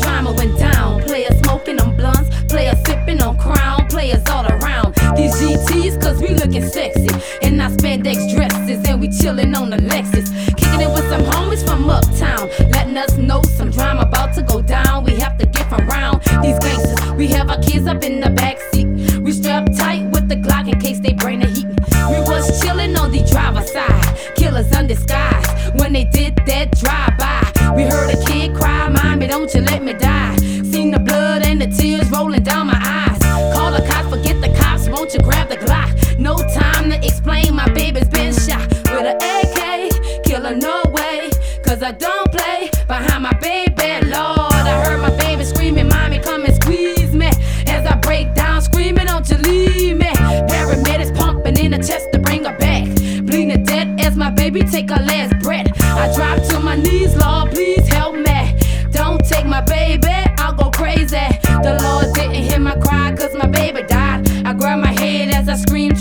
drama went down. Players smoking on blunts, players sipping on crown, players all around. These GTs, cause we looking sexy. and our spandex dresses, and we chilling on the Lexus. Kicking it with some homies from uptown. Letting us know some drama about to go down. We have to get around these gangsters. We have our kids up in the back cause I don't play behind my baby, Lord. I heard my baby screaming, Mommy, come and squeeze me. As I break down, screaming, don't you leave me. Paramedics pumping in the chest to bring her back. Bleeding death as my baby take her last breath. I drop to my knees, Lord, please help me. Don't take my baby, I'll go crazy. The Lord didn't hear my cry, cause my baby died. I grab my head as I scream,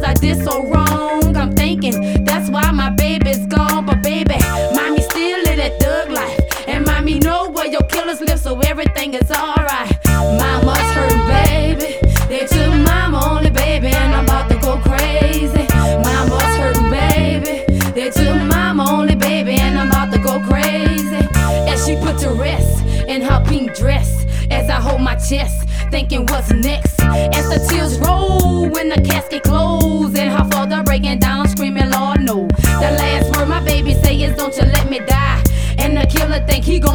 cause I did so wrong. I'm thinking, that's why my baby's gone. But baby, mommy still in that thug life. And mommy know where your killers live, so everything is alright. Mama's hurting, baby. They took mama only, baby, and I'm about to go crazy. Mama's hurting, baby. They took mama only, baby, and I'm about to go crazy. As she put to rest in her pink dress, as I hold my chest, thinking what's next. As the tears roll when the casket close,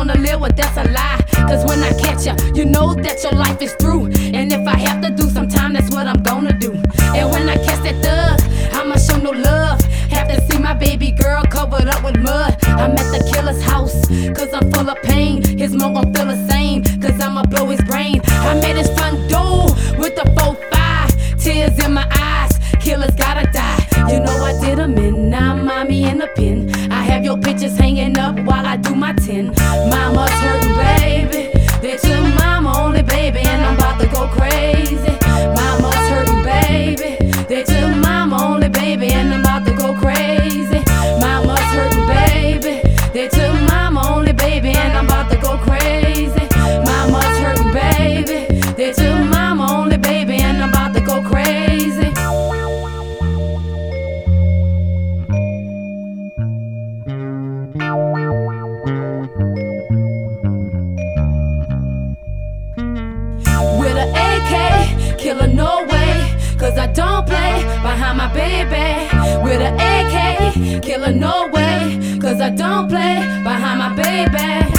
gonna live, well, that's a lie. Cause when I catch ya, you know that your life is through. And if I have to do some time, that's what I'm gonna do. And when I catch that thug, I'ma show no love. Have to see my baby girl covered up with mud. I'm at the killer's house, cause I'm full of pain. His mom gon' feel the same, cause I'ma blow his brain. I'm at his front door with the 4-5, tears in my eyes. Killers gotta die. You know I did him in, now mommy in the pen. I have your pictures hanging up while I do my 10. Mama's hurting, baby. They took mama only, baby, and I'm about to go crazy. Mama's hurting, baby. They took mama only, baby, and I'm about to go crazy. Mama's hurting, baby. They took mama only, baby, and I'm about to go crazy. Mama's cause I don't play behind my baby. With an AK, killer no way, cause I don't play behind my baby.